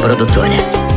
Produtora.